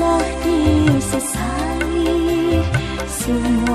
usah disesali Semua